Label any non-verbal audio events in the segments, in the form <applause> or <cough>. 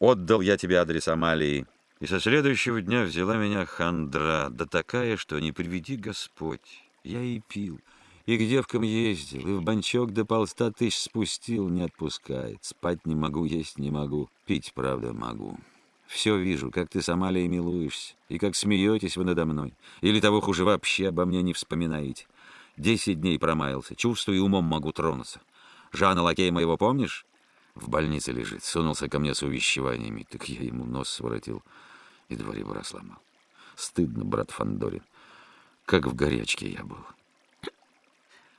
Отдал я тебе адрес Амалии. И со следующего дня взяла меня хандра, да такая, что не приведи Господь. Я и пил, и к девкам ездил, и в банчок до полста тысяч спустил, не отпускает. Спать не могу, есть не могу, пить, правда, могу. Все вижу, как ты с Амалией милуешься, и как смеетесь вы надо мной. Или того хуже, вообще обо мне не вспоминаете. Десять дней промаялся, чувствую, и умом могу тронуться. Жана Лакей моего помнишь? В больнице лежит, сунулся ко мне с увещеваниями, так я ему нос своротил и два ребра сломал. Стыдно, брат Фандорин, как в горячке я был.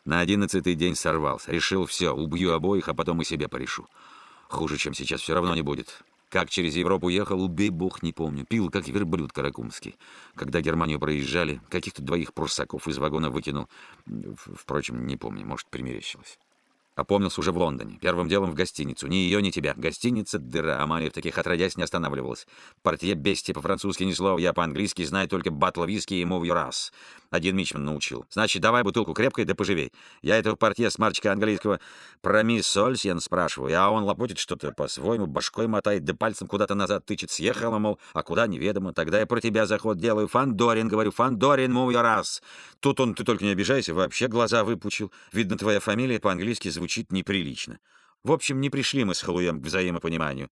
На одиннадцатый день сорвался, решил все, убью обоих, а потом и себе порешу. Хуже, чем сейчас, все равно не будет. Как через Европу ехал, убей бог, не помню. Пил, как верблюд каракумский. Когда Германию проезжали, каких-то двоих прусаков из вагона выкинул. Впрочем, не помню, может, примерещилось. Опомнился уже в Лондоне. Первым делом в гостиницу. Ни ее, ни тебя. Гостиница — дыра. Амалия в таких отродясь не останавливалась. Портье бести по-французски ни слова. Я по-английски знаю только батл виски и мов раз. Один мичман научил. Значит, давай бутылку крепкой да поживей. Я этого портье с марчика английского про мисс Сольсьен спрашиваю, а он лопотит что-то по-своему, башкой мотает, да пальцем куда-то назад тычет. Съехала, мол, а куда неведомо. Тогда я про тебя заход делаю. Фандорин, говорю, Фандорин, мов раз. Тут он, ты только не обижайся, вообще глаза выпучил. Видно, твоя фамилия по-английски звучит неприлично. В общем, не пришли мы с Халуем к взаимопониманию.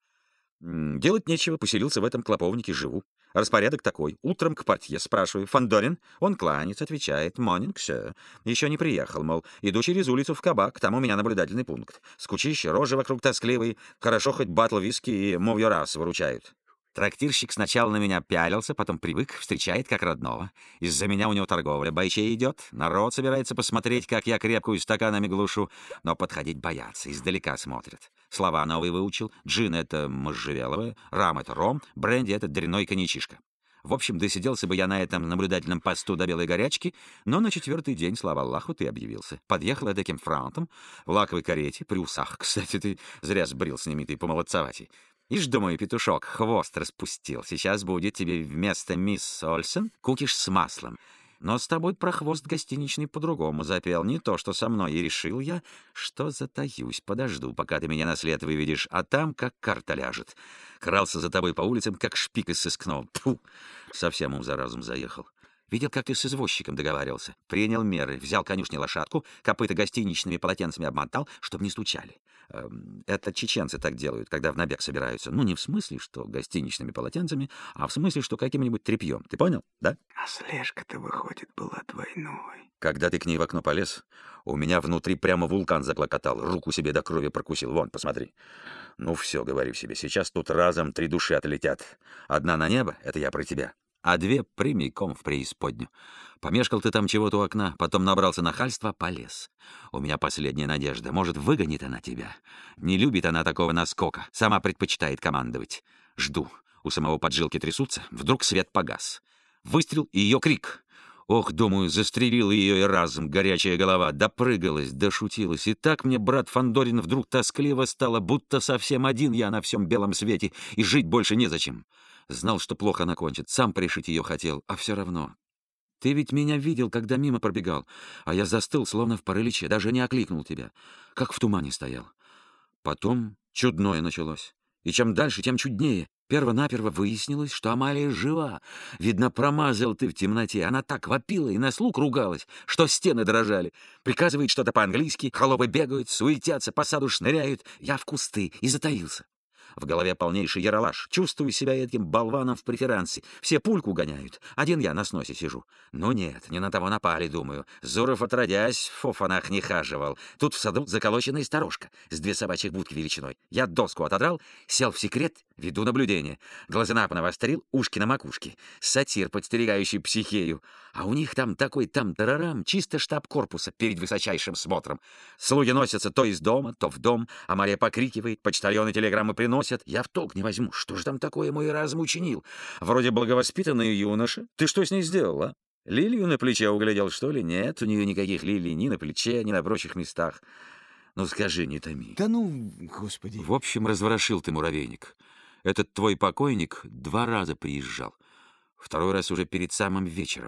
Делать нечего, поселился в этом клоповнике, живу. Распорядок такой. Утром к портье спрашиваю. Фандорин? Он кланец, отвечает. Монинг, все. Еще не приехал, мол. Иду через улицу в кабак, там у меня наблюдательный пункт. Скучище, рожи вокруг тоскливые. Хорошо хоть батл виски и мов раз выручают. Трактирщик сначала на меня пялился, потом привык, встречает как родного. Из-за меня у него торговля бойчей идет. Народ собирается посмотреть, как я крепкую стаканами глушу, но подходить боятся, издалека смотрят. Слова новые выучил. Джин — это можжевеловое, рам — это ром, бренди — это дряной коньячишка. В общем, досиделся бы я на этом наблюдательном посту до белой горячки, но на четвертый день, слава Аллаху, ты объявился. Подъехал я таким фраунтом, в лаковой карете, при усах. <laughs> Кстати, ты зря сбрил с ними, ты помолодцеватей. Ишь, думаю, петушок, хвост распустил. Сейчас будет тебе вместо мисс Ольсен кукиш с маслом. Но с тобой про хвост гостиничный по-другому запел. Не то, что со мной. И решил я, что затаюсь, подожду, пока ты меня на след выведешь, а там как карта ляжет. Крался за тобой по улицам, как шпик из сыскного. Тьфу! Совсем ум за разум заехал. Видел, как ты с извозчиком договаривался. Принял меры, взял конюшни лошадку, копыта гостиничными полотенцами обмотал, чтобы не стучали. Эм, это чеченцы так делают, когда в набег собираются. Ну, не в смысле, что гостиничными полотенцами, а в смысле, что каким-нибудь тряпьем. Ты понял, да? А слежка-то, выходит, была двойной. Когда ты к ней в окно полез, у меня внутри прямо вулкан заклокотал, руку себе до крови прокусил. Вон, посмотри. Ну все, говори в себе, сейчас тут разом три души отлетят. Одна на небо — это я про тебя а две прямиком в преисподнюю. Помешкал ты там чего-то у окна, потом набрался нахальства, полез. У меня последняя надежда. Может, выгонит она тебя. Не любит она такого наскока, сама предпочитает командовать. Жду. У самого поджилки трясутся, вдруг свет погас. Выстрел и ее крик. Ох, думаю, застрелил ее и разом, горячая голова, допрыгалась, дошутилась. И так мне брат Фандорин вдруг тоскливо стало, будто совсем один я на всем белом свете, и жить больше незачем. Знал, что плохо она кончит, сам пришить ее хотел, а все равно. Ты ведь меня видел, когда мимо пробегал, а я застыл, словно в параличе, даже не окликнул тебя, как в тумане стоял. Потом чудное началось. И чем дальше, тем чуднее. Перво-наперво выяснилось, что Амалия жива. Видно, промазал ты в темноте. Она так вопила и на слуг ругалась, что стены дрожали. Приказывает что-то по-английски, холопы бегают, суетятся, по саду шныряют. Я в кусты и затаился. В голове полнейший яролаж. Чувствую себя этим болваном в преферансе. Все пульку гоняют. Один я на сносе сижу. Но нет, не на того напали, думаю. Зуров, отродясь, в фофанах не хаживал. Тут в саду заколоченная сторожка с две собачьих будки величиной. Я доску отодрал, сел в секрет, веду наблюдение. Глаза навострил, ушки на макушке. Сатир, подстерегающий психею. А у них там такой там тарарам, чисто штаб корпуса перед высочайшим смотром. Слуги носятся то из дома, то в дом, а Мария покрикивает, почтальоны телеграммы приносят, носят, я в толк не возьму. Что же там такое мой разум учинил? Вроде благовоспитанный юноша. Ты что с ней сделал, а? Лилию на плече углядел, что ли? Нет, у нее никаких лилий ни на плече, ни на прочих местах. Ну скажи, не томи. Да ну, господи. В общем, разворошил ты муравейник. Этот твой покойник два раза приезжал. Второй раз уже перед самым вечером.